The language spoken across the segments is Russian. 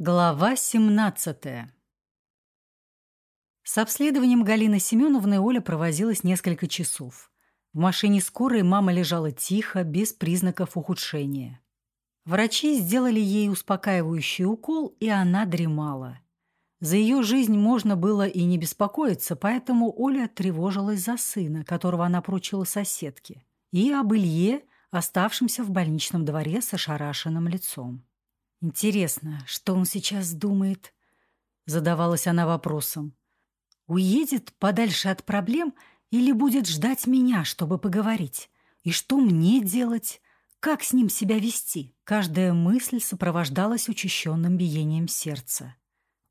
Глава 17 С обследованием Галины Семеновны Оля провозилась несколько часов. В машине скорой мама лежала тихо, без признаков ухудшения. Врачи сделали ей успокаивающий укол, и она дремала. За ее жизнь можно было и не беспокоиться, поэтому Оля тревожилась за сына, которого она поручила соседке, и об Илье, оставшемся в больничном дворе с ошарашенным лицом. Интересно, что он сейчас думает? Задавалась она вопросом. Уедет подальше от проблем или будет ждать меня, чтобы поговорить? И что мне делать? Как с ним себя вести? Каждая мысль сопровождалась учащенным биением сердца.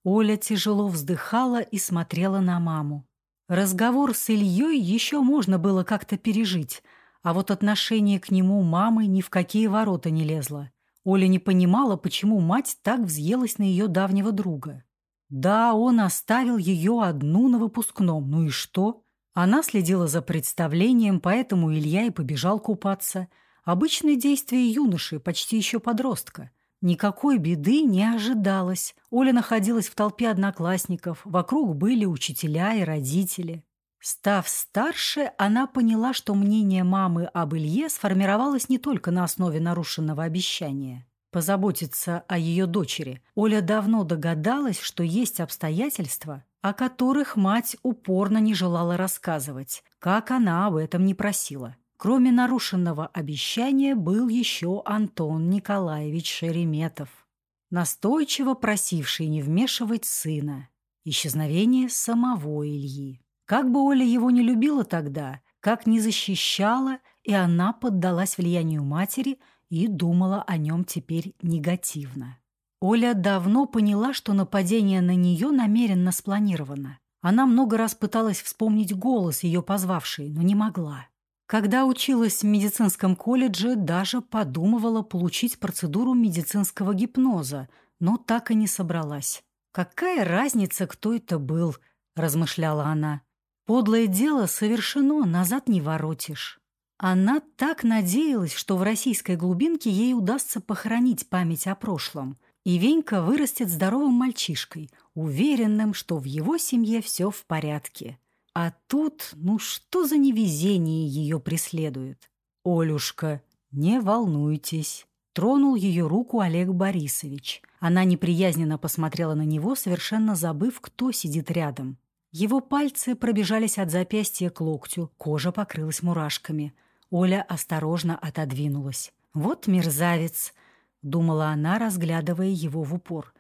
Оля тяжело вздыхала и смотрела на маму. Разговор с Ильей еще можно было как-то пережить, а вот отношение к нему мамы ни в какие ворота не лезло. Оля не понимала, почему мать так взъелась на ее давнего друга. Да, он оставил ее одну на выпускном, ну и что? Она следила за представлением, поэтому Илья и побежал купаться. Обычные действия юноши, почти еще подростка. Никакой беды не ожидалось. Оля находилась в толпе одноклассников, вокруг были учителя и родители. Став старше, она поняла, что мнение мамы об Илье сформировалось не только на основе нарушенного обещания. Позаботиться о ее дочери. Оля давно догадалась, что есть обстоятельства, о которых мать упорно не желала рассказывать, как она об этом не просила. Кроме нарушенного обещания был еще Антон Николаевич Шереметов, настойчиво просивший не вмешивать сына. Исчезновение самого Ильи. Как бы Оля его не любила тогда, как не защищала, и она поддалась влиянию матери и думала о нем теперь негативно. Оля давно поняла, что нападение на нее намеренно спланировано. Она много раз пыталась вспомнить голос ее позвавший, но не могла. Когда училась в медицинском колледже, даже подумывала получить процедуру медицинского гипноза, но так и не собралась. «Какая разница, кто это был?» – размышляла она. Подлое дело совершено, назад не воротишь. Она так надеялась, что в российской глубинке ей удастся похоронить память о прошлом, и Венька вырастет здоровым мальчишкой, уверенным, что в его семье все в порядке. А тут, ну что за невезение ее преследует? «Олюшка, не волнуйтесь», — тронул ее руку Олег Борисович. Она неприязненно посмотрела на него, совершенно забыв, кто сидит рядом. Его пальцы пробежались от запястья к локтю, кожа покрылась мурашками. Оля осторожно отодвинулась. «Вот мерзавец!» — думала она, разглядывая его в упор.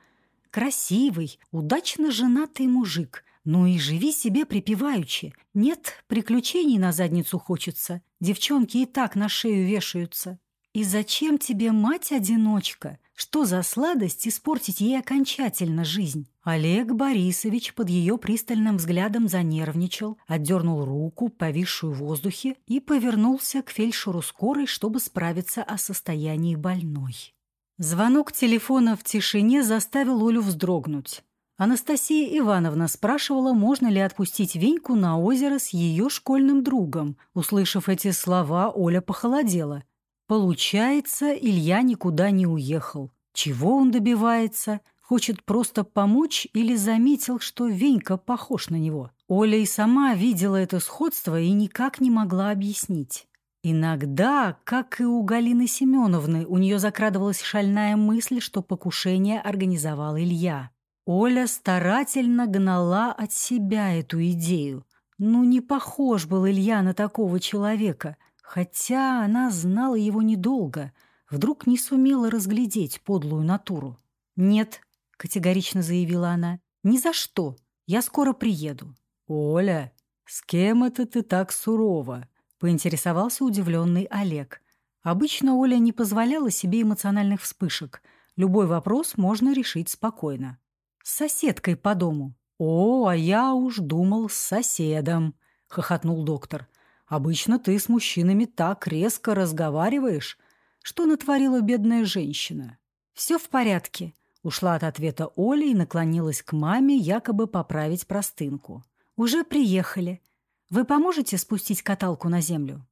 «Красивый, удачно женатый мужик. Ну и живи себе припеваючи. Нет, приключений на задницу хочется. Девчонки и так на шею вешаются. И зачем тебе мать-одиночка? Что за сладость испортить ей окончательно жизнь? Олег Борисович под ее пристальным взглядом занервничал, отдернул руку, повисшую в воздухе, и повернулся к фельдшеру скорой, чтобы справиться о состоянии больной. Звонок телефона в тишине заставил Олю вздрогнуть. Анастасия Ивановна спрашивала, можно ли отпустить Веньку на озеро с ее школьным другом. Услышав эти слова, Оля похолодела. Получается, Илья никуда не уехал. Чего он добивается? Хочет просто помочь или заметил, что Венька похож на него? Оля и сама видела это сходство и никак не могла объяснить. Иногда, как и у Галины Семеновны, у нее закрадывалась шальная мысль, что покушение организовал Илья. Оля старательно гнала от себя эту идею. Ну, не похож был Илья на такого человека. Хотя она знала его недолго, вдруг не сумела разглядеть подлую натуру. «Нет», — категорично заявила она, — «ни за что. Я скоро приеду». «Оля, с кем это ты так сурова?» — поинтересовался удивленный Олег. Обычно Оля не позволяла себе эмоциональных вспышек. Любой вопрос можно решить спокойно. «С соседкой по дому». «О, а я уж думал, с соседом», — хохотнул доктор. Обычно ты с мужчинами так резко разговариваешь. Что натворила бедная женщина? Все в порядке. Ушла от ответа Оля и наклонилась к маме, якобы поправить простынку. Уже приехали. Вы поможете спустить каталку на землю?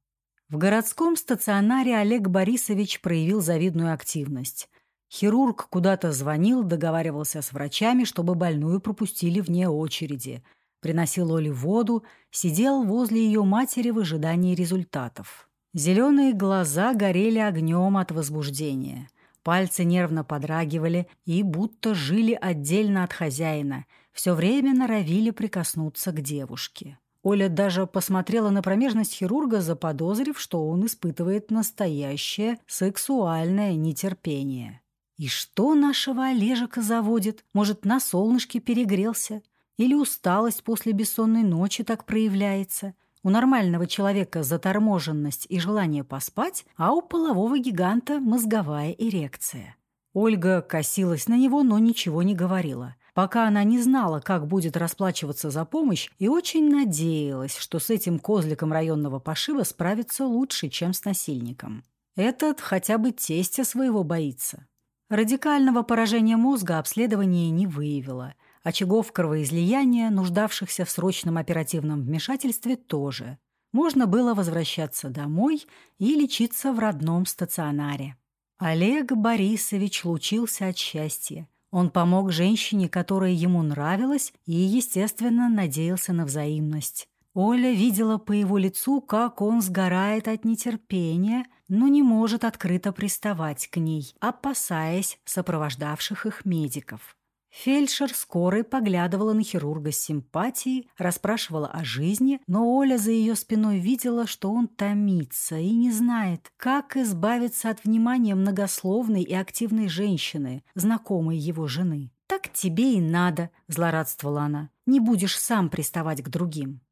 В городском стационаре Олег Борисович проявил завидную активность. Хирург куда-то звонил, договаривался с врачами, чтобы больную пропустили вне очереди. Приносил Оле воду, сидел возле ее матери в ожидании результатов. Зеленые глаза горели огнем от возбуждения. Пальцы нервно подрагивали и будто жили отдельно от хозяина, все время норовили прикоснуться к девушке. Оля даже посмотрела на промежность хирурга, заподозрив, что он испытывает настоящее сексуальное нетерпение. И что нашего Олежика заводит? Может, на солнышке перегрелся? Или усталость после бессонной ночи так проявляется? У нормального человека заторможенность и желание поспать, а у полового гиганта мозговая эрекция. Ольга косилась на него, но ничего не говорила пока она не знала, как будет расплачиваться за помощь, и очень надеялась, что с этим козликом районного пошива справится лучше, чем с насильником. Этот хотя бы тестя своего боится. Радикального поражения мозга обследование не выявило. Очагов кровоизлияния, нуждавшихся в срочном оперативном вмешательстве, тоже. Можно было возвращаться домой и лечиться в родном стационаре. Олег Борисович лучился от счастья. Он помог женщине, которая ему нравилась, и, естественно, надеялся на взаимность. Оля видела по его лицу, как он сгорает от нетерпения, но не может открыто приставать к ней, опасаясь сопровождавших их медиков. Фельдшер скорой поглядывала на хирурга с симпатией, расспрашивала о жизни, но Оля за ее спиной видела, что он томится и не знает, как избавиться от внимания многословной и активной женщины, знакомой его жены. «Так тебе и надо», — злорадствовала она. «Не будешь сам приставать к другим».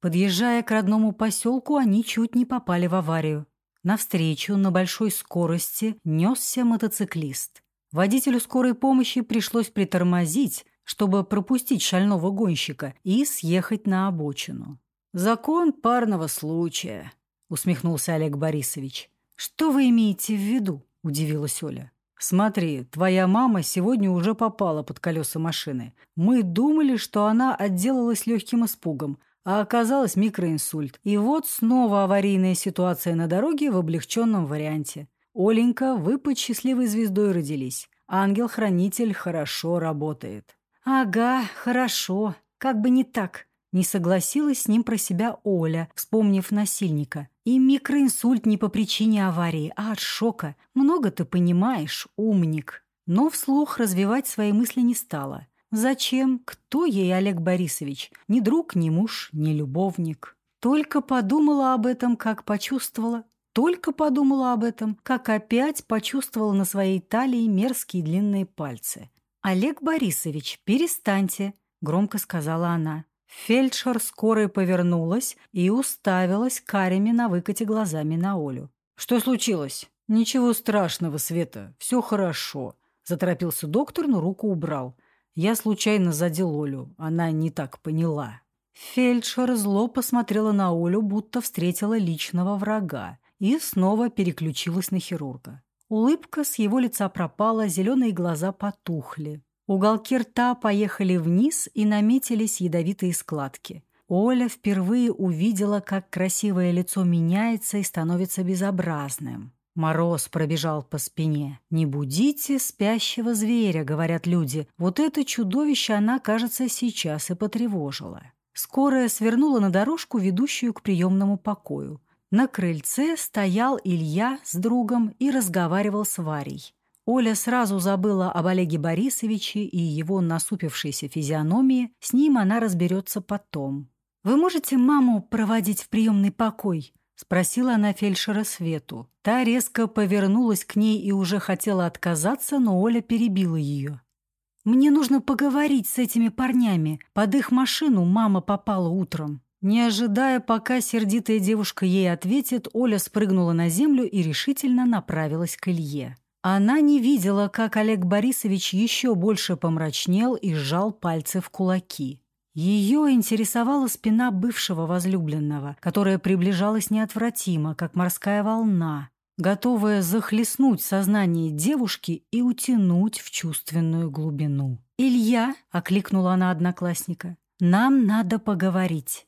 Подъезжая к родному поселку, они чуть не попали в аварию. Навстречу на большой скорости несся мотоциклист. Водителю скорой помощи пришлось притормозить, чтобы пропустить шального гонщика и съехать на обочину. «Закон парного случая», — усмехнулся Олег Борисович. «Что вы имеете в виду?» — удивилась Оля. «Смотри, твоя мама сегодня уже попала под колеса машины. Мы думали, что она отделалась легким испугом, а оказалось микроинсульт. И вот снова аварийная ситуация на дороге в облегченном варианте. «Оленька, вы под счастливой звездой родились. Ангел-хранитель хорошо работает». «Ага, хорошо. Как бы не так». Не согласилась с ним про себя Оля, вспомнив насильника. И микроинсульт не по причине аварии, а от шока. Много ты понимаешь, умник. Но вслух развивать свои мысли не стала. Зачем? Кто ей Олег Борисович? Ни друг, ни муж, ни любовник. Только подумала об этом, как почувствовала, только подумала об этом, как опять почувствовала на своей талии мерзкие длинные пальцы. «Олег Борисович, перестаньте», — громко сказала она. Фельдшер скорой повернулась и уставилась карими на выкате глазами на Олю. «Что случилось?» «Ничего страшного, Света, все хорошо», — заторопился доктор, но руку убрал. Я случайно задел Олю, она не так поняла. Фельдшер зло посмотрела на Олю, будто встретила личного врага и снова переключилась на хирурга. Улыбка с его лица пропала, зеленые глаза потухли. Уголки рта поехали вниз и наметились ядовитые складки. Оля впервые увидела, как красивое лицо меняется и становится безобразным. Мороз пробежал по спине. «Не будите спящего зверя», — говорят люди. Вот это чудовище она, кажется, сейчас и потревожила. Скорая свернула на дорожку, ведущую к приемному покою. На крыльце стоял Илья с другом и разговаривал с Варей. Оля сразу забыла об Олеге Борисовиче и его насупившейся физиономии, с ним она разберется потом. «Вы можете маму проводить в приемный покой?» — спросила она фельдшера Свету. Та резко повернулась к ней и уже хотела отказаться, но Оля перебила ее. «Мне нужно поговорить с этими парнями. Под их машину мама попала утром». Не ожидая, пока сердитая девушка ей ответит, Оля спрыгнула на землю и решительно направилась к Илье. Она не видела, как Олег Борисович еще больше помрачнел и сжал пальцы в кулаки. Ее интересовала спина бывшего возлюбленного, которая приближалась неотвратимо, как морская волна, готовая захлестнуть сознание девушки и утянуть в чувственную глубину. «Илья!» — окликнула она одноклассника. «Нам надо поговорить».